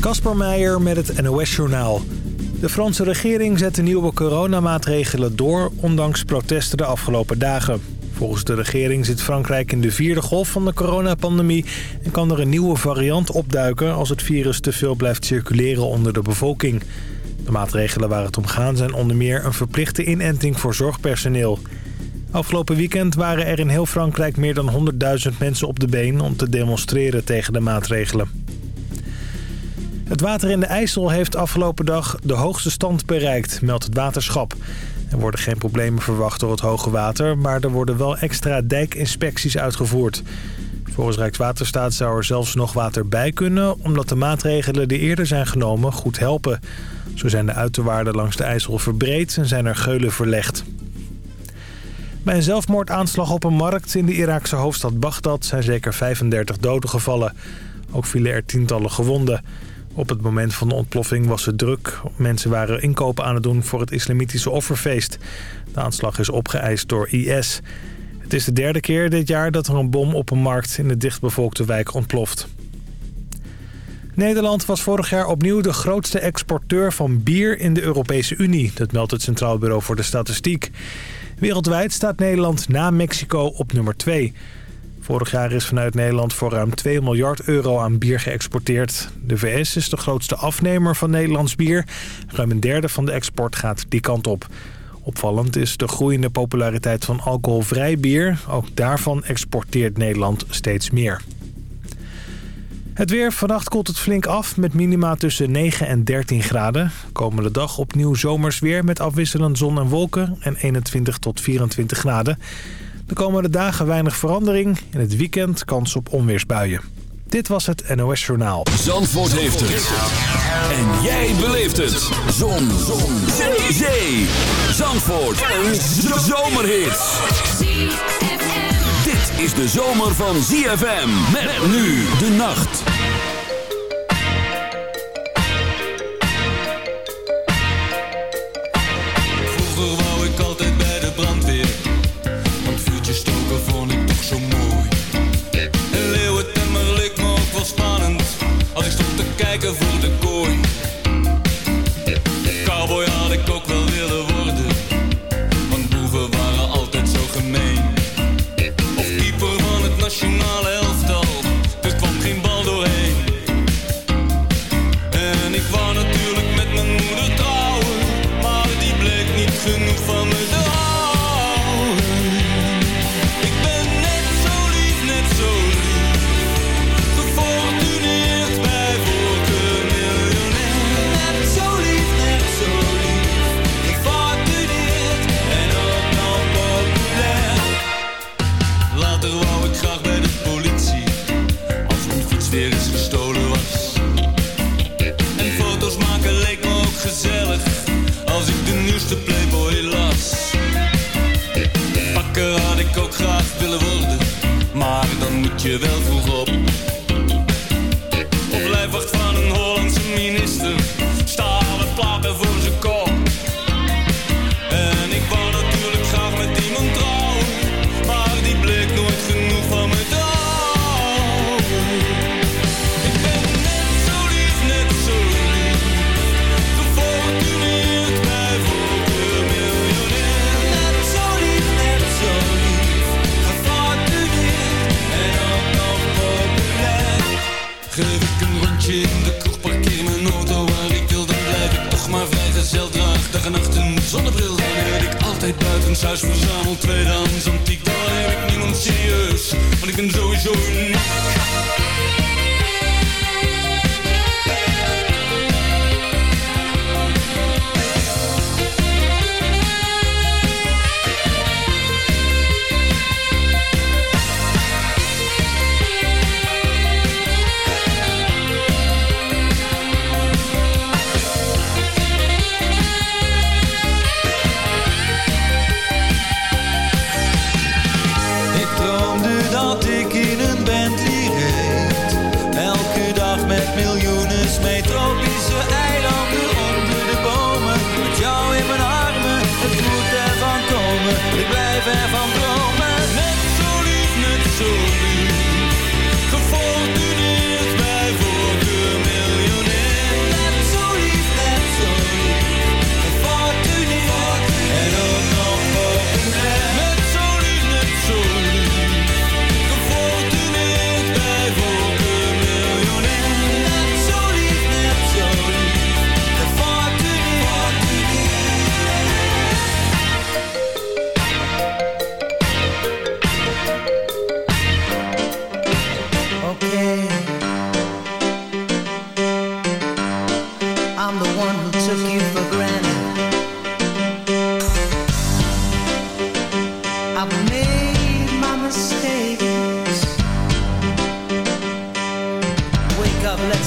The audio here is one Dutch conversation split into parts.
Kasper Meijer met het NOS-journaal. De Franse regering zet de nieuwe coronamaatregelen door... ondanks protesten de afgelopen dagen. Volgens de regering zit Frankrijk in de vierde golf van de coronapandemie... en kan er een nieuwe variant opduiken... als het virus te veel blijft circuleren onder de bevolking. De maatregelen waar het om gaan zijn onder meer... een verplichte inenting voor zorgpersoneel. Afgelopen weekend waren er in heel Frankrijk meer dan 100.000 mensen op de been... om te demonstreren tegen de maatregelen. Het water in de IJssel heeft afgelopen dag de hoogste stand bereikt, meldt het waterschap. Er worden geen problemen verwacht door het hoge water, maar er worden wel extra dijkinspecties uitgevoerd. Volgens Rijkswaterstaat zou er zelfs nog water bij kunnen... omdat de maatregelen die eerder zijn genomen goed helpen. Zo zijn de uiterwaarden langs de IJssel verbreed en zijn er geulen verlegd. Bij een zelfmoordaanslag op een markt in de Iraakse hoofdstad Bagdad... zijn zeker 35 doden gevallen. Ook vielen er tientallen gewonden. Op het moment van de ontploffing was het druk. Mensen waren inkopen aan het doen voor het islamitische offerfeest. De aanslag is opgeëist door IS. Het is de derde keer dit jaar dat er een bom op een markt in de dichtbevolkte wijk ontploft. Nederland was vorig jaar opnieuw de grootste exporteur van bier in de Europese Unie. Dat meldt het Centraal Bureau voor de Statistiek. Wereldwijd staat Nederland na Mexico op nummer 2. Vorig jaar is vanuit Nederland voor ruim 2 miljard euro aan bier geëxporteerd. De VS is de grootste afnemer van Nederlands bier. Ruim een derde van de export gaat die kant op. Opvallend is de groeiende populariteit van alcoholvrij bier. Ook daarvan exporteert Nederland steeds meer. Het weer. Vannacht koelt het flink af met minima tussen 9 en 13 graden. Komende dag opnieuw zomers weer met afwisselend zon en wolken en 21 tot 24 graden. De komende dagen weinig verandering. In het weekend kans op onweersbuien. Dit was het NOS Journaal. Zandvoort heeft het. En jij beleeft het. Zon. Zon. Zee. Zee. Zandvoort. Een zomerhit. Dit is de zomer van ZFM. Met nu de nacht. Huis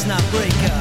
not break up.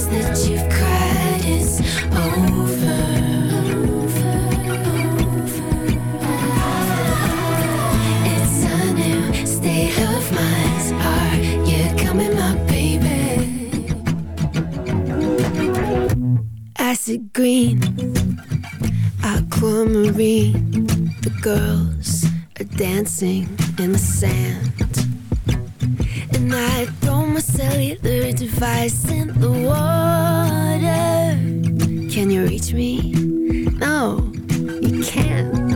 Acid green, aquamarine. The girls are dancing in the sand. And I throw my cellular device in the water. Can you reach me? No, you can't.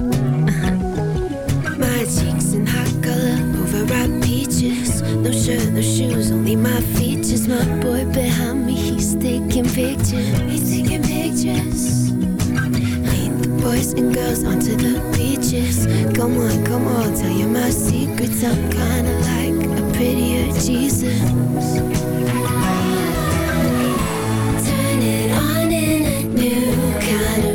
No shirt, no shoes, only my features. My boy behind me, he's taking pictures. He's taking pictures. Lead the boys and girls onto the beaches. Come on, come on, tell you my secrets. I'm kinda like a prettier Jesus. Turn it on in a new kind of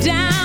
down.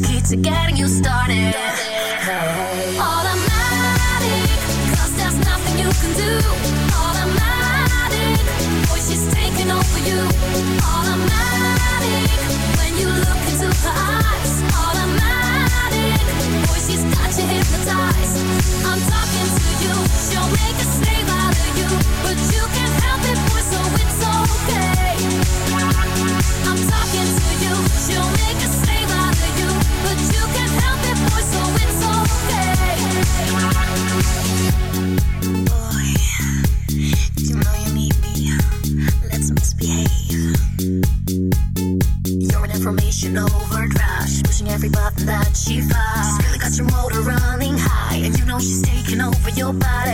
The key to getting you started. nobody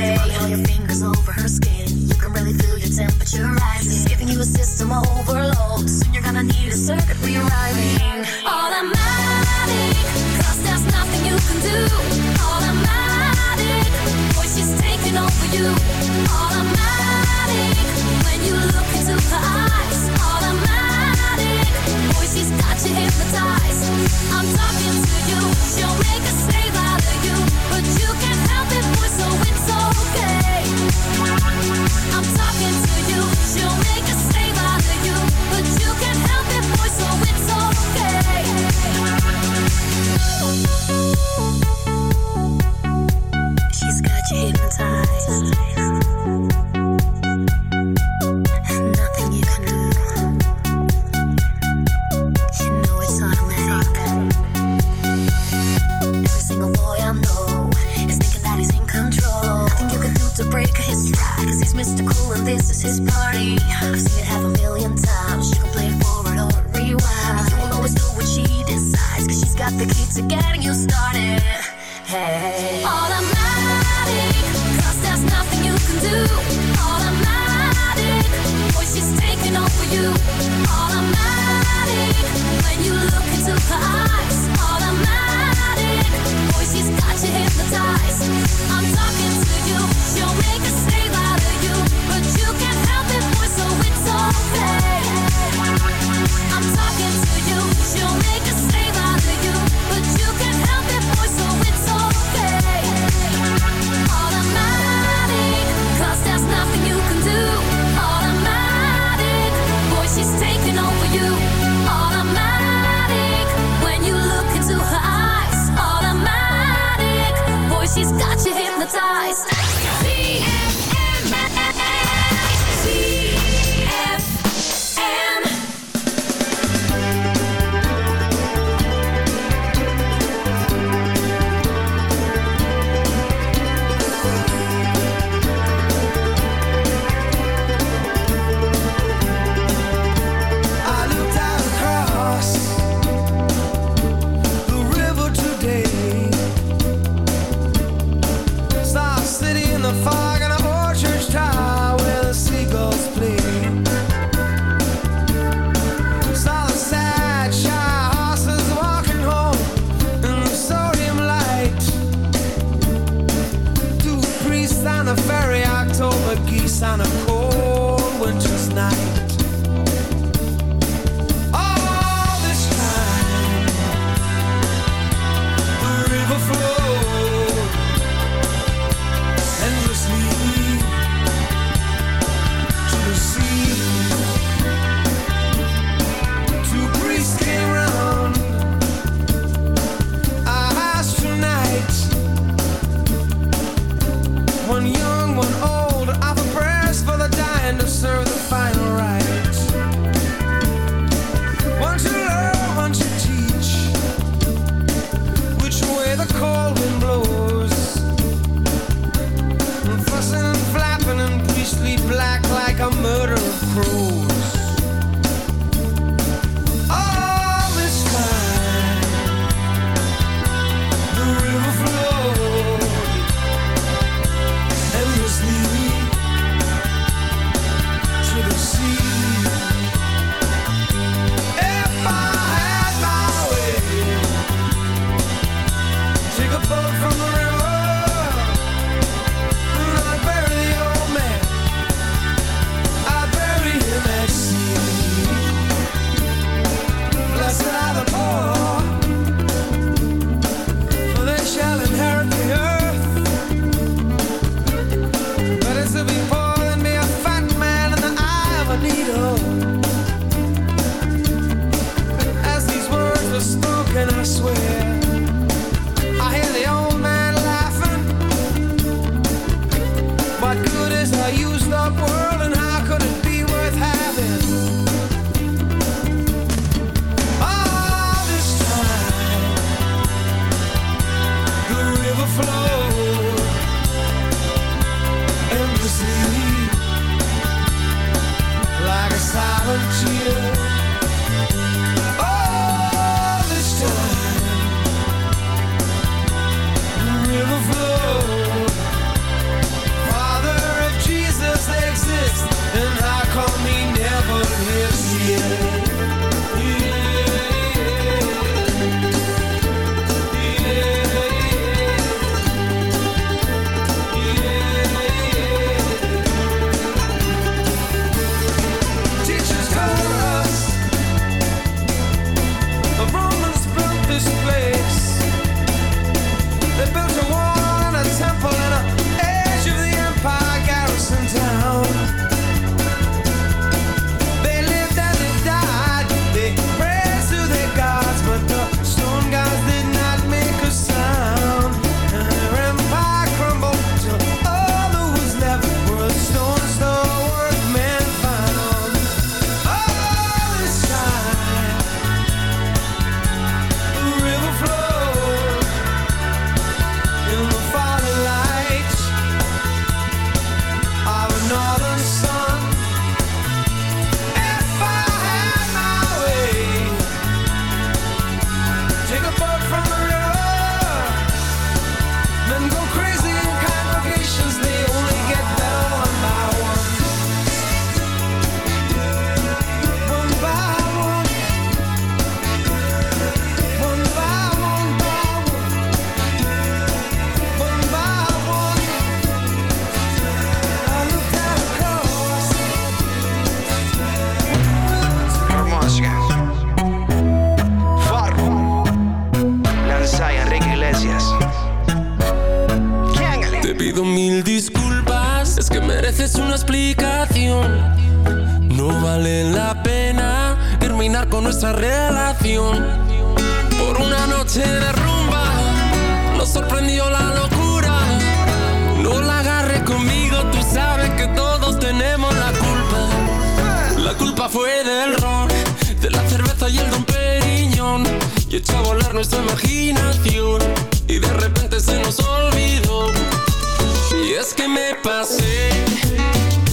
Me pasé,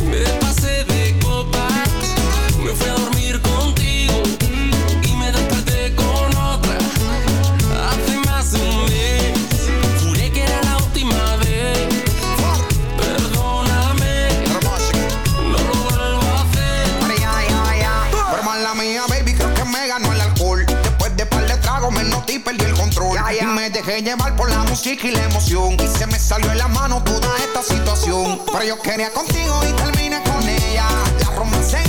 me pasé de copa me fui a dormir contigo y me desperté con otra. Hice más un beso, juré que era la última vez. Perdóname, no lo vuelvo a hacer. Permal la mía, baby, creo que me ganó el alcohol. Después de par de tragos me no perdí el control y me dejé llevar por música y la emoción. Y se me salió de la mano toda esta situación. Pero yo quería contigo y terminé con ella. La romance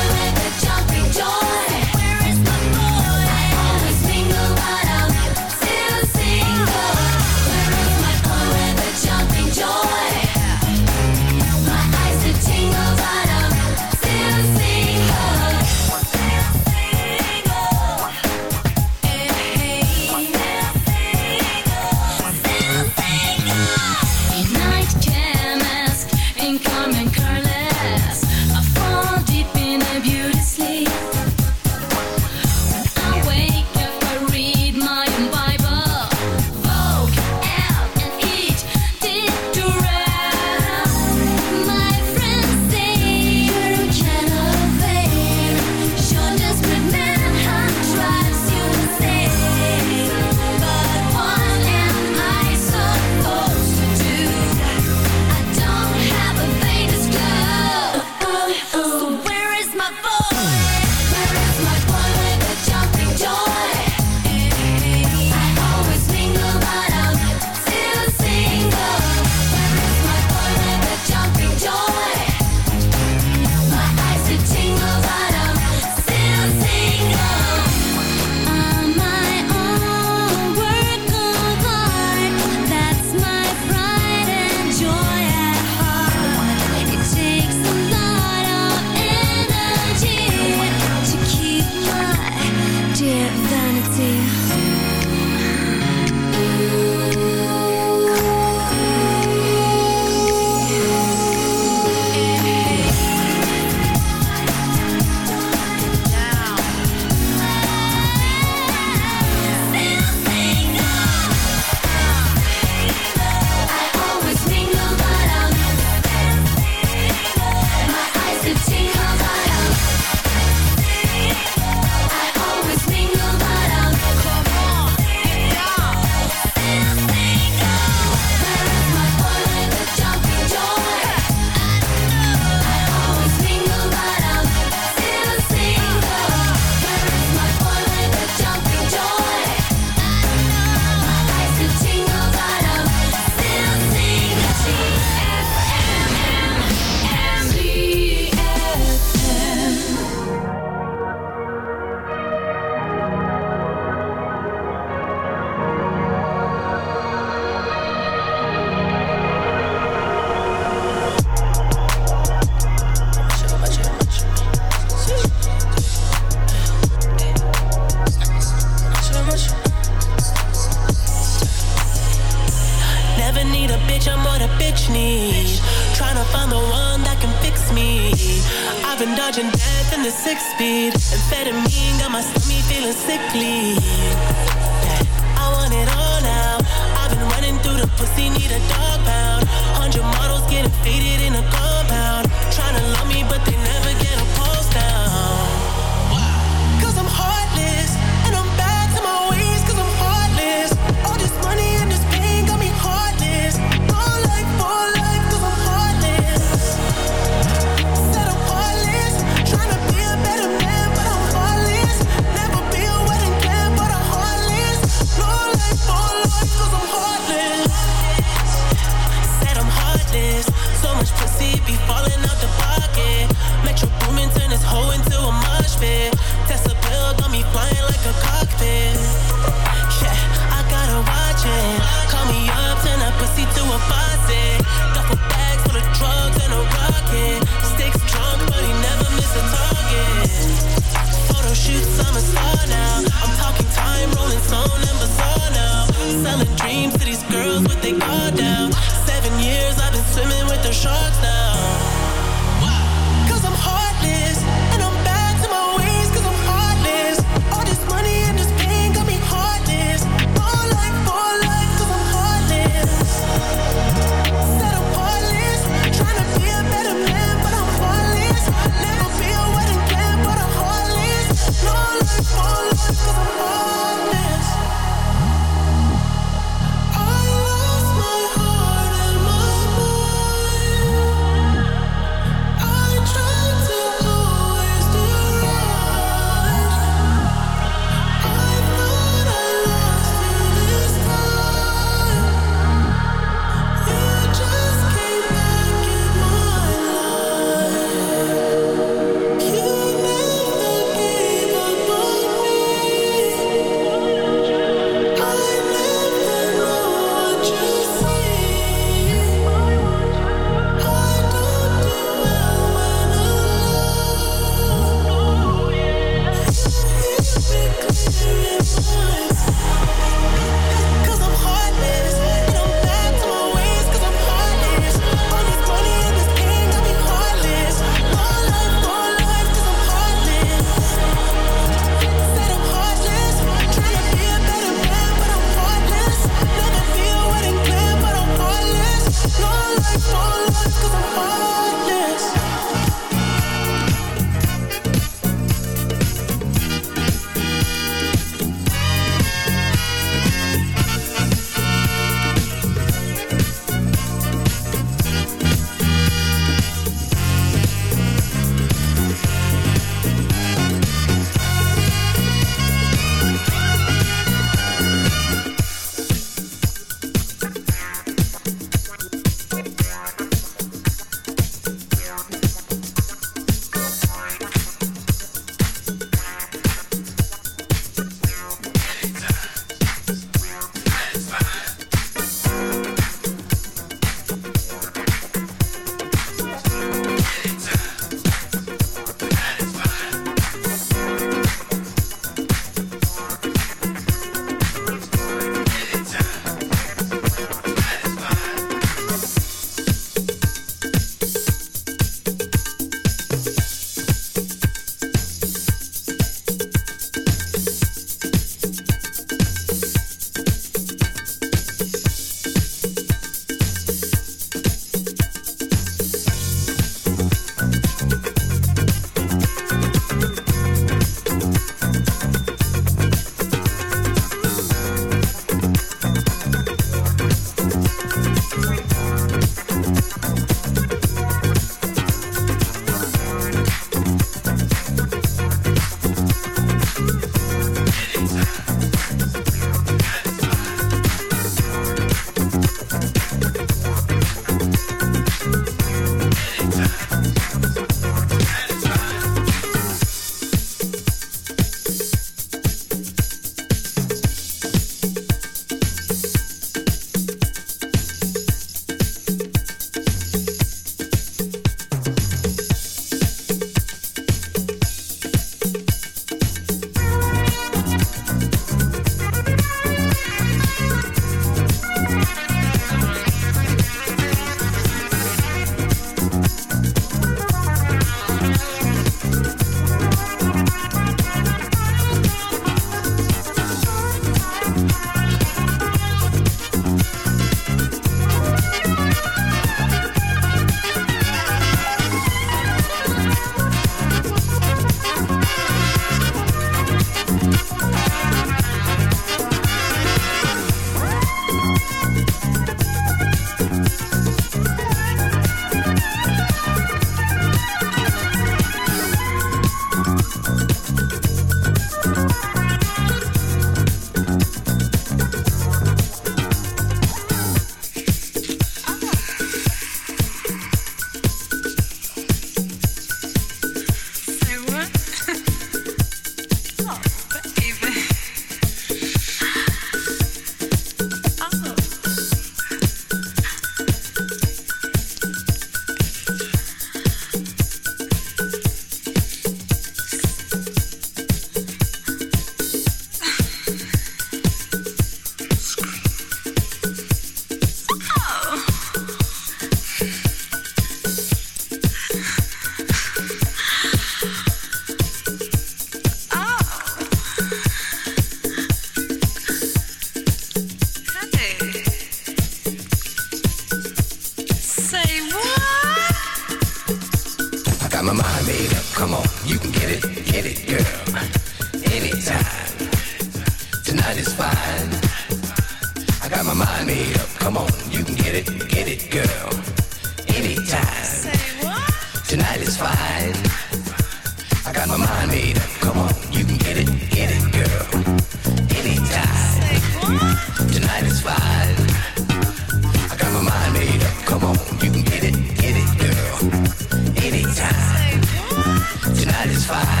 fire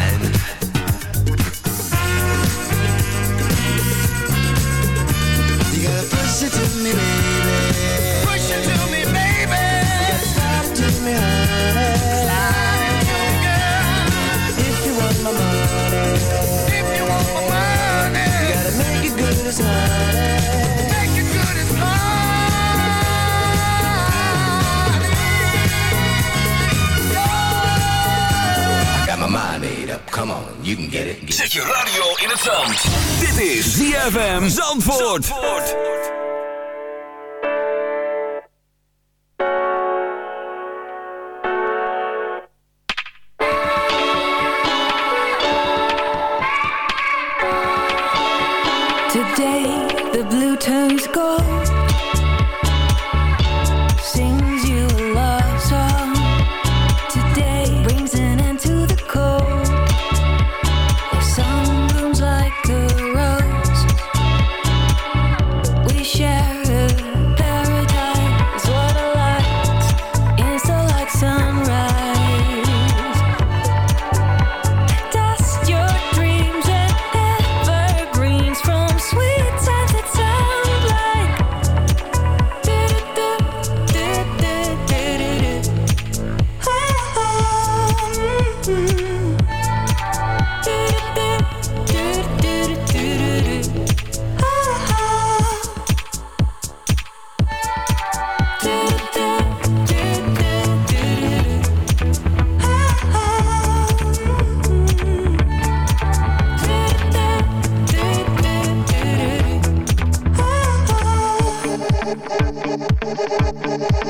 you can get it. Zet je radio in het zand. Dit is ZFM Zandvoort. Zandvoort.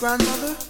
grandmother?